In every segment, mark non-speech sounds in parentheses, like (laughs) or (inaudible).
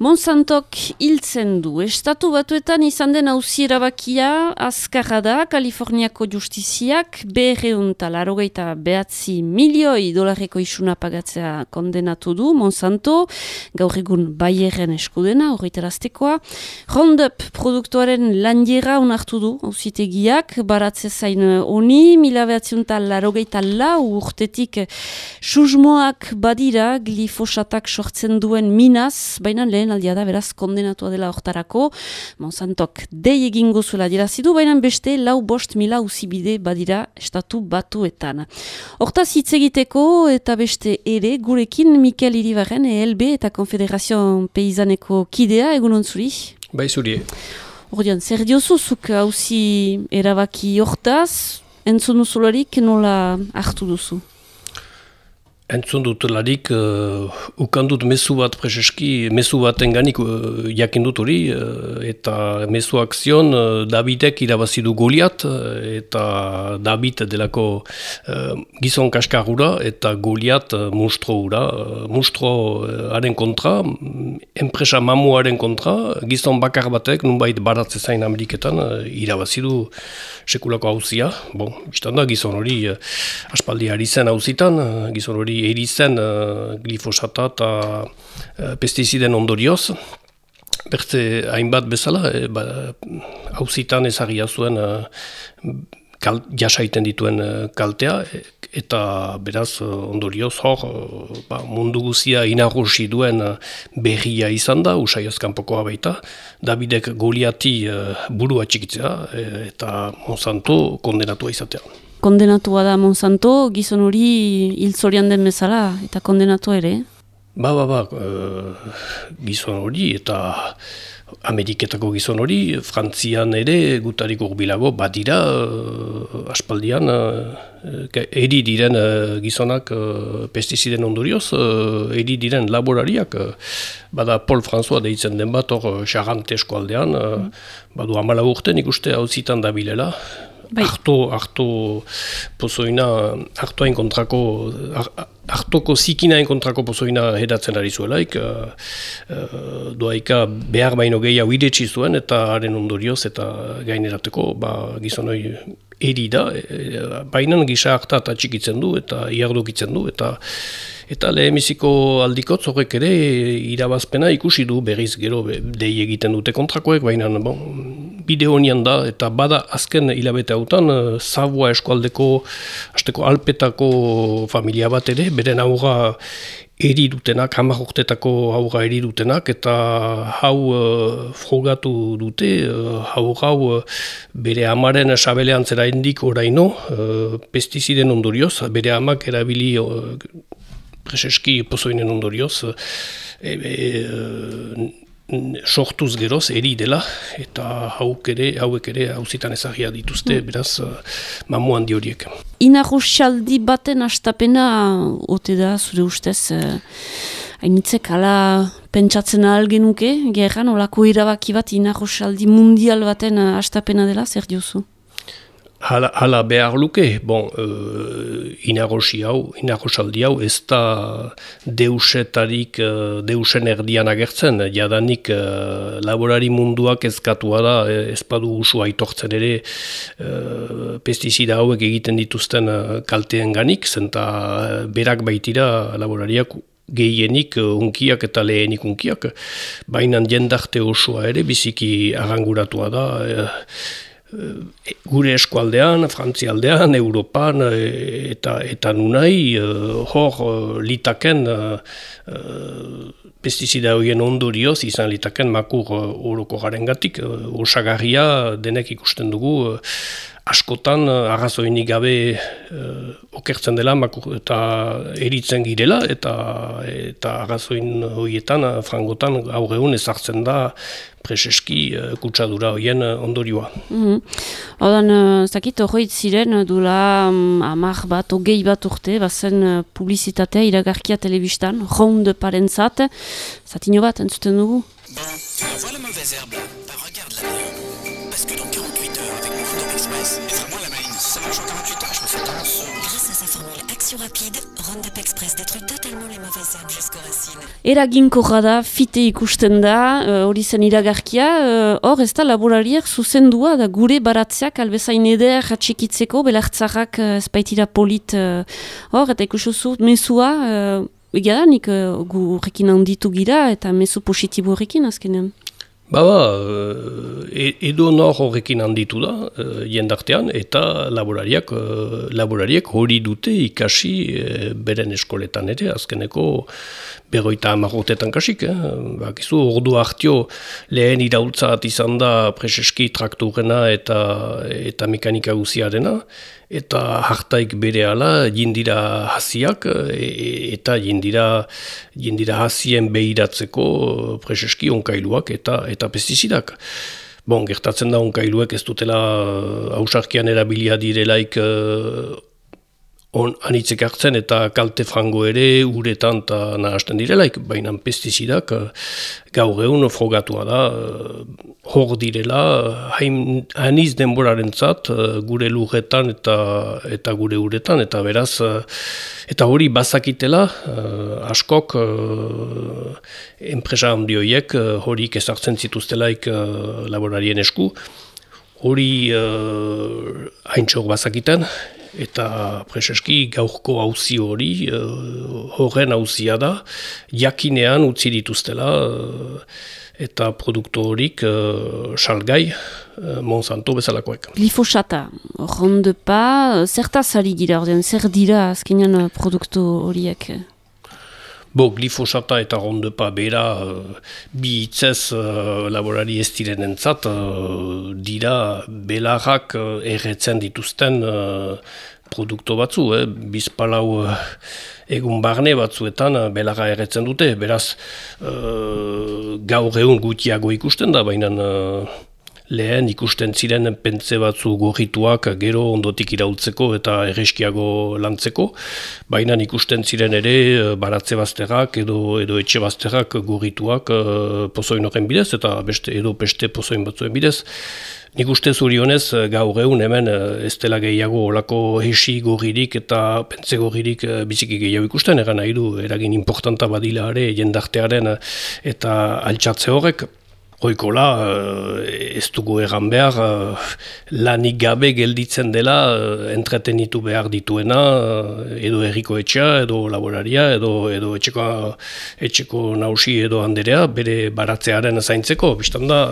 Monsantok hiltzen du. Estatu batuetan izan den hauzi erabakia azkarra da Kaliforniako justiziak berreun talarrogeita behatzi milioi dolarreko isuna pagatzea kondenatu du Monsanto, gaur egun Bayerren eskudena, horretaraztekoa. Roundup produktuaren landiera unartu du hauzitegiak, baratze zain honi, mila behatziun talarrogeita lau urtetik susmoak badira glifosatak sortzen duen minaz, baina lehen aldia da, beraz, kondenatua dela hortarako, Monsantok dei egingo zuela dirazidu, baina beste lau bost mila usibide badira estatu batuetan. Hortaz hitz egiteko eta beste ere, gurekin Mikel Iribarren, ELB eta Konfederazio Peizaneko kidea, egunon zuri? Bai zuri. Ordean, zer diozuzuk hauzi erabaki hortaz, entzun duzularik nola hartu duzu? Entzun dut larik, uh, ukandut mesu bat prezeski, mesu bat enganik uh, jakin dut hori, uh, eta mesuak zion uh, Davidek irabazidu Goliat, uh, eta David delako uh, gizon kaskarura, eta Goliat uh, mustro hura. Uh, mustro haren kontra, enpresa mamuaren kontra, gizon bakar batek, nunbait baratze zain Ameriketan, uh, irabazidu sekulako hauzia. Bon, da, gizon hori, uh, aspaldi ari zen hauzitan, gizon hori erizen uh, glifosata eta uh, pestiziden ondorioz. Bertze hainbat bezala, e, ba, hauzitan ezagia zuen uh, kal, jasaiten dituen kaltea, eta beraz ondorioz hor ba, mundu guzia inagosi duen berria izan da, usai azkanpokoa baita, Davidek goliati uh, burua txikitzea eta Monsanto kondenatua izatea kondenatua da Monsanto, gizon hori hiltzorian den bezala, eta kondenatu ere? Ba, ba, ba, uh, gizon hori eta Ameriketako gizon hori, Frantzian ere gutarik urbilago badira uh, aspaldian uh, eri diren gizonak uh, pestiziden ondorioz, uh, eri diren laborariak, bada Paul François deitzen den bat, hor Charante eskualdean, uh, badu amala urten ikuste hau zitan da bilela, bai. harto, harto pozoina, hartoain kontrako, hartoko zikinain kontrako pozoina hedatzen ari zuelaik, uh, uh, doaika behar baino gehiago idetsi zuen eta haren ondorioz eta gainerateko ba, gizonoi eri da, e, baina gisa harta txikitzen du eta iardokitzen du eta Eta lehemiziko aldikotz horrek ere irabazpena ikusi du berriz gero dei egiten dute kontrakoek, baina bon, bide honian da, eta bada azken hilabete hautan, Zabua eskualdeko, azteko alpetako familia bat ere, beren aurra eri dutenak, hamar urtetako aurra eri dutenak, eta hau uh, frogatu dute, uh, hau hau uh, bere amaren sabelean zera indik oraino, uh, pestiziden ondorioz, bere amak erabili uh, preseski pozoinen ondorioz, e, e, sortuz geroz eri dela, eta hauk ere, hauek ere hauzitan ezagia dituzte, mm. beraz, mamu handi horiek. Inarroxaldi baten astapena, ote da, zure ustez, hainitzek ala pentsatzen ahal genuke, gerran, olako irabaki bat inarroxaldi mundial baten astapena dela, zer diozu? Hala, hala behar luke, bon, uh, inagosi hau, inagosaldi hau, ez da deusetarik, uh, deusen erdian agertzen, jadanik uh, laborari munduak ezkatua da, ez badu usu aitortzen ere uh, pestizida hauek egiten dituzten uh, kalteen ganik, zenta berak baitira laborariak gehienik unkiak eta lehenik unkiak, baina jendarte osoa ere biziki aranguratua da, E, gure eskualdean, frantzialdean, Europan e, eta eta nunai e, hor litaken pestizida horien ondorioz izan litaken makur horoko garen gatik, osagarria denek ikusten dugu askotan arrazoinik gabe okertzen dela makur, eta eritzen girela eta eta arrazoin horietan frangotan gaur egun ezartzen da preseski uh, kutsadura hoien ondorioa. Mm -hmm. Odan, uh, zakit, horreit ziren, dula um, amak bat, ogei bat urte, bazen publizitatea iragarkia telebistan, ronde parentzat, zatino bat, entzuten dugu? Bon, voilà mauvaise herbe, Information rapide, Roundup Express détruit totalement les mauvaises herbes jusqu'aux racines. Eraginko da, fite ikusten da, uh, hori zen iragarkia, uh, hor ez da laborariak zuzendua da gure baratzeak albezain eder atxikitzeko, belartzarrak uh, polit hor, eta ikusuzu, mesua, uh, egia da, nik uh, gu horrekin handitu gira, eta mesu positibo horrekin azkenean. Ba, ba, e, edo nor horrekin handitu da, e, jendartean, eta laborariak, e, laborariak hori dute ikasi e, beren eskoletan ere, azkeneko berroita amarrotetan kasik. Eh? Ba, gizu, ordu hartio lehen iraultzat izan da preseski trakturena eta, eta mekanika guziarena, eta hartaik bere ala jindira hasiak e, eta jindira, jindira hasien behiratzeko preseski onkailuak eta eta pestizidak. Bon, gertatzen da onkailuek ez dutela hausarkian erabilia direlaik uh, on, anitzek hartzen eta kalte frango ere uretan eta nahazten direlaik, baina pestizidak uh, gaur egun frogatua da hor direla, hain, haniz denboraren zat, eh, gure lurretan eta, eta gure uretan, eta beraz, eh, eta hori bazakitela, askok, enpresa handioiek, uh, horik ezartzen zituztelaik laborarien esku, hori uh, haintxok bazakiten, eta preseski gaurko hauzi hori, uh, horren hauzia da, jakinean utzi dituztela, eta produktu horik uh, salgai uh, Monsanto bezalakoek. Glifosata, ronde pa, zerta zari gira, ordean, zer dira azkenean uh, produktu horiek? Bo, glifosata eta ronde pa bera bi hitzez uh, laborari ez diren entzat, dira belarrak uh, erretzen dituzten produktu batzu, eh? bizpalau uh, egun barne batzuetan uh, belarra erretzen dute, beraz uh, gaur egun gutiago ikusten da, baina lehen ikusten ziren pentze batzu gorrituak gero ondotik iraultzeko eta erreskiago lantzeko, baina ikusten ziren ere baratze bazterrak edo, edo etxe bazterrak gorrituak uh, pozoin horren bidez eta beste edo peste pozoin batzuen bidez. Nik uste zuri honez, eh, gaur egun hemen eh, ez dela gehiago olako hesi gorririk eta pentze gorririk eh, biziki gehiago ikusten, egan nahi du, eragin importanta badila ere jendartearen eta altxatze horrek. Hoikola, ez dugu egan behar, lanik gabe gelditzen dela entretenitu behar dituena, edo erriko etxea, edo laboraria, edo, edo etxeko, etxeko nausi edo handerea, bere baratzearen zaintzeko. Bistan da,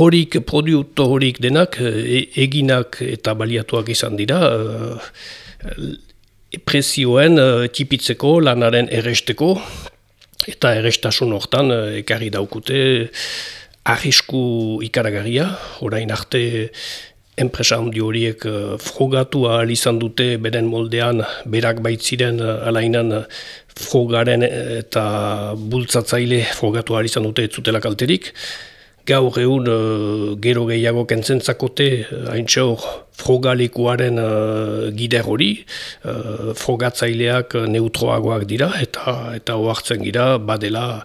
horik, produktu horik denak, e, eginak eta baliatuak izan dira, e, prezioen tipitzeko, lanaren erresteko, eta errestasun hortan e, ekarri daukute arrisku ikaragarria, orain arte enpresa handi horiek frogatu ahal izan dute beren moldean, berak baitziren alainan frogaren eta bultzatzaile frogatu ahal izan dute ez zutela kalterik, gaur egun uh, gero gehiago kentzentzakote uh, haintxe hor frogalekuaren uh, gider hori, uh, frogatzaileak neutroagoak dira eta eta ohartzen gira badela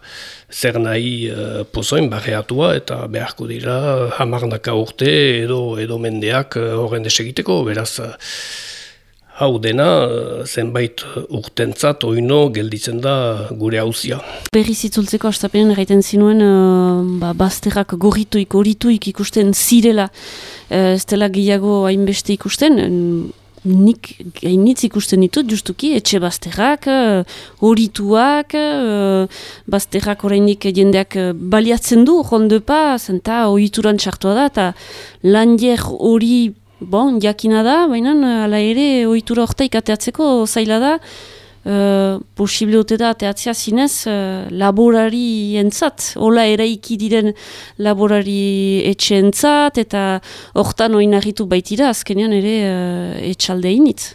zer nahi uh, pozoin barreatua eta beharko dira hamarnaka urte edo edo mendeak horren desegiteko, beraz hau dena zenbait urtentzat oino gelditzen da gure hauzia. Berri zitzultzeko astapenen erraiten zinuen uh, ba, bazterrak gorrituik, gorrituik ikusten zirela uh, ez dela gehiago hainbeste ikusten nik gainitz ikusten ditut justuki etxe bazterrak, horituak, uh, bazterrak orainik jendeak baliatzen du, rondepa, zenta horituran txartua da, eta landier hori bon, jakina da, baina eh, ala ere ohitura orta ikateatzeko zaila da, uh, posible dute da teatzea zinez uh, laborari entzat, hola eraiki diren laborari etxe entzat, eta hortan oinarritu baitira azkenean ere uh, etxalde initz.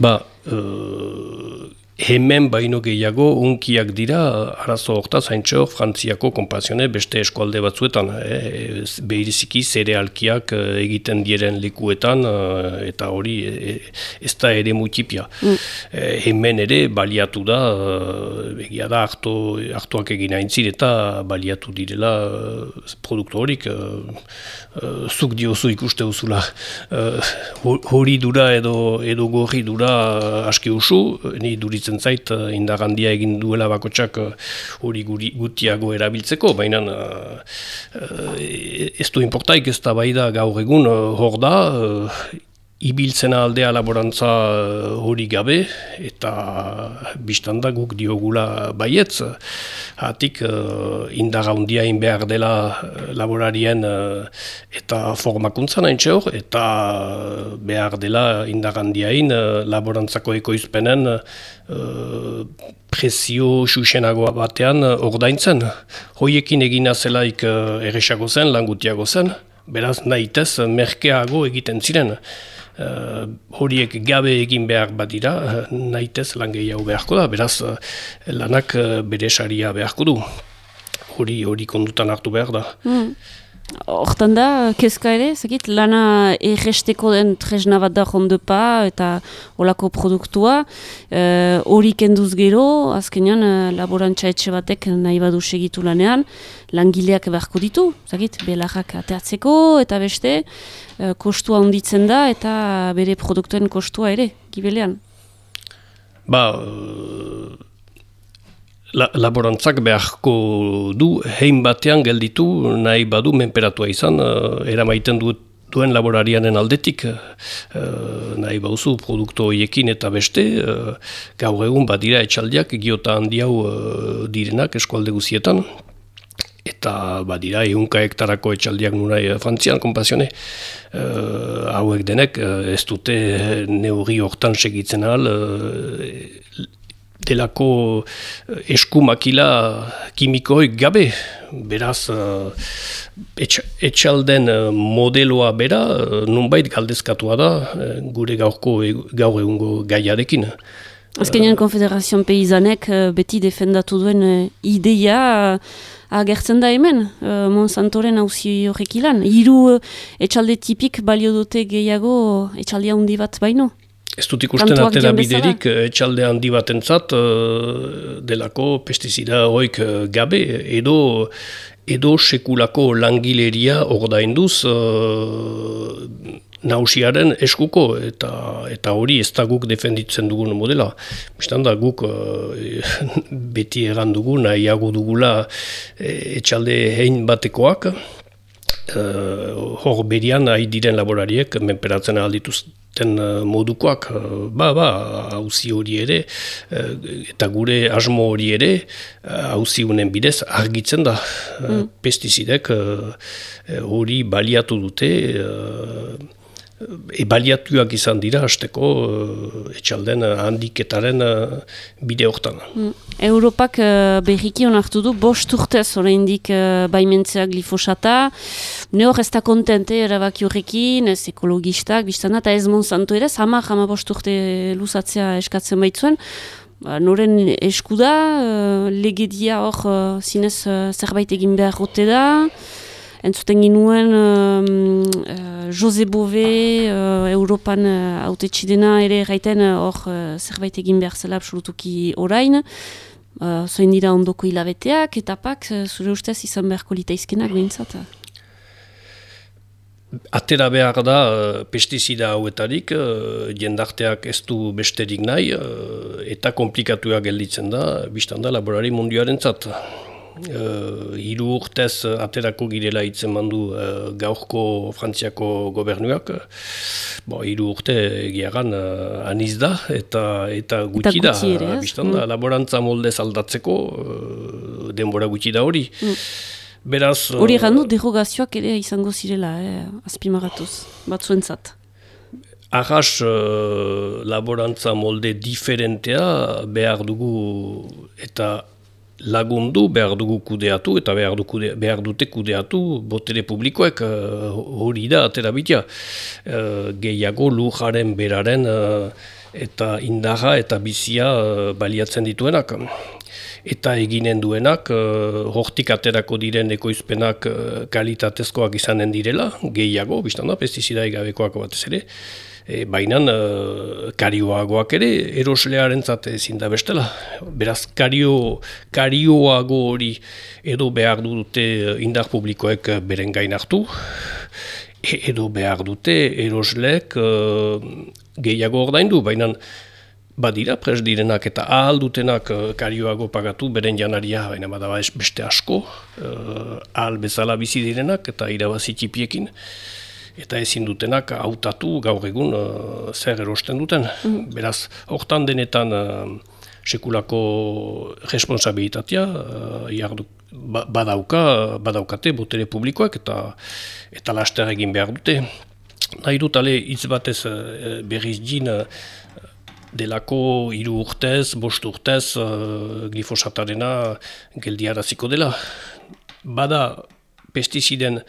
Ba, uh, hemen baino gehiago unkiak dira arazo horta zaintxo frantziako konpazione beste eskualde batzuetan. E, behiriziki zerealkiak egiten diren likuetan eta hori e, ez da ere mutipia. Mm. hemen ere baliatu da, begia da hartu, hartuak egin aintzir eta baliatu direla produktu horik. zuk diozu ikuste duzula hori dura edo, edo gorri dura aski usu, ni duritzen zait uh, indagandia egin duela bakotsak uh, hori uh, gutiago erabiltzeko, baina uh, ez du importaik ez da bai da gaur egun hor da, ibiltzena aldea laborantza eh, hori gabe eta biztanda guk diogula baietz. Hatik uh, indaga hundia behar dela eh, laborarien eta formakuntza nahin hor, eta behar dela indagandiain uh, laborantzako ekoizpenen uh, presio xuxenagoa batean ordaintzen. Hoiekin egina zelaik uh, erresago zen, langutiago zen, beraz nahitez merkeago egiten ziren uh, horiek gabe egin behar badira, uh, nahitez lan gehiago beharko da, beraz uh, lanak bere saria beharko du. Hori hori kondutan hartu behar da. Mm. Hortan da, kezka ere, zekit, lana erresteko den tresna bat da jondepa eta olako produktua. Hori uh, kenduz gero, azkenean laborantza etxe batek nahi badu segitu lanean, langileak beharko ditu, zekit, belarrak ateatzeko eta beste, Eh, kostua onditzen da eta bere produktuen kostua ere, gibelean? Ba, eh, la, laborantzak beharko du, hein batean gelditu nahi badu menperatua izan, uh, eramaiten du, duen laborarianen aldetik, uh, nahi bauzu produktu horiekin eta beste, uh, gaur egun badira etxaldiak, giota handiau uh, direnak eskualde guzietan, eta badira ehunka hektarako etxaldiak nuna e, frantzian konpazione. Hauek denek ez dute neuri hortan segitzen ahal delako eskumakila kimikoik gabe beraz uh, etxalden modeloa bera nunbait galdezkatua da gure gaurko gaur egungo gaiarekin Azkenean Konfederazioan Peizanek beti defendatu duen ideia agertzen da hemen, Monsantoren hauzi horrek ilan. Hiru etxalde tipik balio dute gehiago etxaldea handi bat baino. Ez dut ikusten atera biderik uh, etxalde handi bat entzat, uh, delako pestizida hoik uh, gabe, edo edo sekulako langileria ordainduz uh, nausiaren eskuko eta eta hori ez da guk defenditzen dugun modela. Bistan da guk uh, (laughs) beti egan dugu nahiago dugula etxalde hein batekoak uh, hor berian nahi diren laborariek menperatzen aldituzten uh, modukoak ba ba hauzi hori ere eta gure asmo hori ere hauzi uh, bidez argitzen da mm. pestizidek hori baliatu dute ebaliatuak izan dira hasteko uh, etxalden uh, handiketaren uh, bide hortan. Mm. Europak berriki onartu du, bost urtez oraindik baimentzea glifosata, ne hor ez da kontente erabaki horrekin, ez ekologistak, biztana, eta ez Monsanto ere, zama jama bost urte luzatzea eskatzen baitzuen, Ba, noren eskuda, legedia hor zinez zerbait egin behar da, entzuten ginuen uh, Jose Bove uh, Europan uh, haute txidena ere gaiten hor uh, zerbait egin behar zela absolutuki orain. Uh, zoin dira ondoko hilabeteak, etapak, uh, zure ustez izan beharko litaizkenak behintzat? Atera behar da pestizida hauetarik, uh, jendarteak ez du besterik nahi, uh, eta komplikatuak gelditzen da, biztan da laborari munduaren zat uh, hiru urtez aterako girela hitzen mandu uh, gaurko Frantziako gobernuak. Bo, hiru urte egiagan uh, aniz da eta eta gutxi da. Bistan da, mm. laborantza moldez aldatzeko uh, denbora gutxi da hori. Mm. Beraz... Hori uh, gandu derogazioak ere izango zirela, eh, azpimaratuz, batzuentzat. Arras uh, laborantza molde diferentea behar dugu eta lagundu behar dugu kudeatu eta behar, du kude, behar dute kudeatu botere publikoek uh, hori da atera bitia. Uh, gehiago lujaren beraren uh, eta indarra eta bizia baliatzen dituenak eta eginen duenak uh, hortik aterako diren ekoizpenak uh, kalitatezkoak izanen direla, gehiago, biztan da, pestizida egabekoak batez ere, e, baina uh, karioagoak ere eroslearen zate ezin da bestela. Beraz, kario, karioago hori edo behar dute indar publikoek beren gain hartu, e, edo behar dute erosleek uh, gehiago ordaindu, baina badira pres direnak eta ahal dutenak uh, karioago pagatu beren janaria, baina badaba beste asko, uh, ahal bezala bizi direnak eta irabazi txipiekin, eta ezin dutenak hautatu gaur egun uh, zer erosten duten. Mm. Beraz, hortan denetan sekulako responsabilitatea uh, badauka, badaukate botere publikoak eta eta laster egin behar dute. Nahi dut ale hitz batez uh, berriz din delako hiru urtez, bost urtez uh, glifosatarena geldiaraziko dela. Bada pestiziden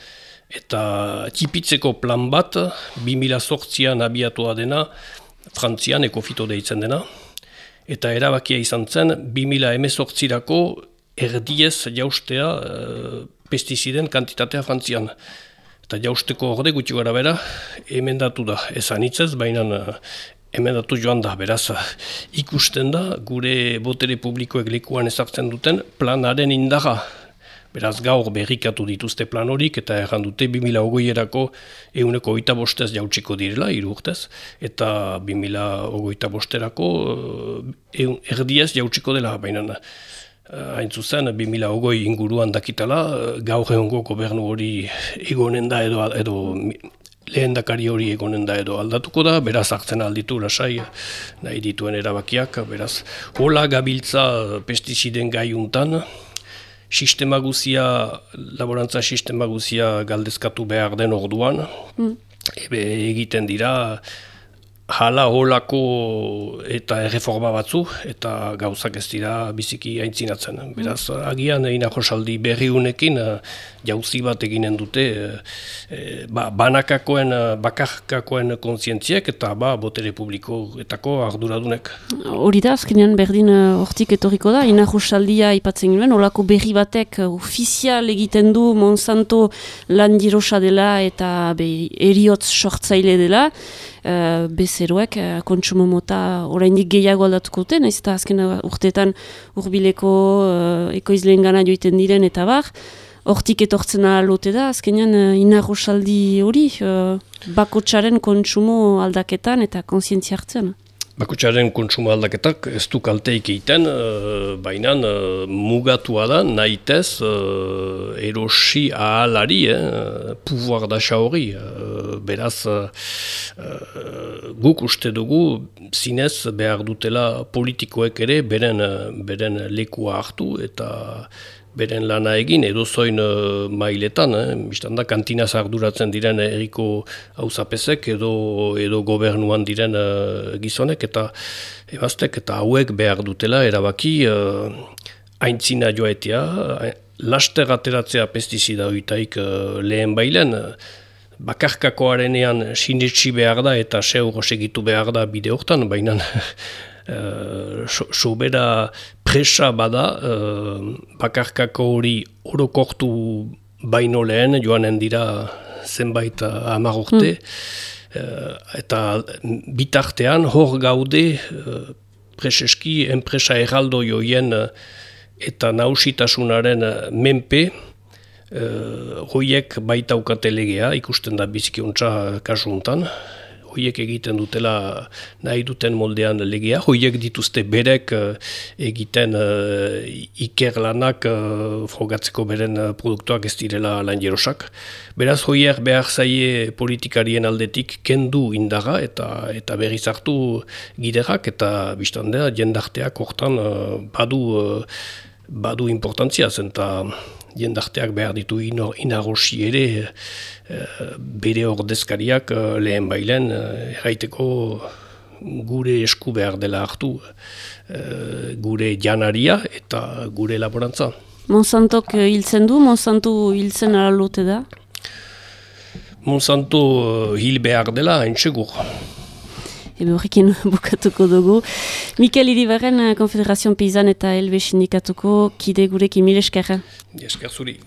eta tipitzeko plan bat, 2008an abiatua dena, Frantzian ekofito deitzen dena, eta erabakia izan zen 2018rako erdiez jaustea uh, pestiziden kantitatea Frantzian. Eta jausteko orde gutxi gara bera, emendatu da, ezan hitzez, baina uh, hemen datu joan da, beraz, ikusten da, gure botere publikoek lekuan ezartzen duten planaren indaga. Beraz, gaur berrikatu dituzte plan horik, eta erran dute 2008-erako euneko oita bostez jautsiko direla, hiru urtez, eta 2008 bosterako eh, erdiez jautsiko dela, baina eh, hain zuzen, 2008 inguruan dakitala, eh, gaur egongo gobernu hori egonen da edo, edo lehen dakari hori egonen da edo aldatuko da, beraz hartzen alditu lasai nahi dituen erabakiak, beraz hola gabiltza pestiziden gaiuntan, sistema guzia, laborantza sistema guzia galdezkatu behar den orduan, mm. ebe egiten dira, Hala holako eta erreforma batzu eta gauzak ez dira biziki aintzinatzen. Beraz, agian egin josaldi berri unekin eh, jauzi bat eginen dute e, ba, banakakoen, bakarkakoen kontzientziek eta ba, botere etako arduradunek. Hori da, azkenean berdin hortik etorriko da, ina josaldia ipatzen ginen, holako berri batek ofizial egiten du Monsanto lan dela eta be, eriotz sortzaile dela, uh, bezeroek uh, kontsumo mota oraindik gehiago aldatuko dute, nahiz eta azken urteetan urbileko uh, ekoizleen gana joiten diren eta bar, hortik etortzen alote da, azkenean uh, inarrosaldi hori, uh, bakotxaren kontsumo aldaketan eta konsientzia hartzen. Bakutxaren kontsumo aldaketak ez du kalteik egiten, uh, baina uh, mugatua da, nahitez uh, erosi ahalari, eh, pouvoir da hori. Beraz, guk uste dugu, zinez behar dutela politikoek ere, beren, beren lekua hartu eta beren lana egin edo zoin uh, mailetan, eh? biztan da kantina zarduratzen diren eriko hauzapezek edo, edo gobernuan diren uh, gizonek eta ebaztek eta hauek behar dutela erabaki uh, aintzina joetia, laster ateratzea pestizida oitaik uh, lehen bailen, bakarkakoarenean sinetsi behar da eta seur segitu behar da bide hortan, baina (laughs) sobera presa bada uh, bakarkako hori orokortu baino lehen joanen dira zenbait amagorte uh, eta bitartean hor gaude uh, preseski enpresa erraldo joien eta nausitasunaren menpe uh, hoiek baitaukate legea ikusten da bizkiuntza kasuntan hoiek egiten dutela nahi duten moldean legea, hoiek dituzte berek uh, egiten uh, ikerlanak uh, frogatzeko beren uh, produktuak ez direla lan jerosak. Beraz, hoiek behar zaie politikarien aldetik kendu indaga eta eta berriz hartu giderak eta biztandea jendarteak hortan uh, badu, badu importantzia zen jendarteak behar ditu inarosi ere uh, bere ordezkariak uh, lehen bailen uh, erraiteko gure esku behar dela hartu gure janaria eta gure laborantza. Monsantok hiltzen du, Monsanto hiltzen aralote da? Monsanto hil behar dela, hain ebe horrekin (laughs) bukatuko dugu. Mikel Iribarren, Konfederazioan Pizan eta Elbe Sindikatuko, kide gurekin mil eskerra. Esker zuri.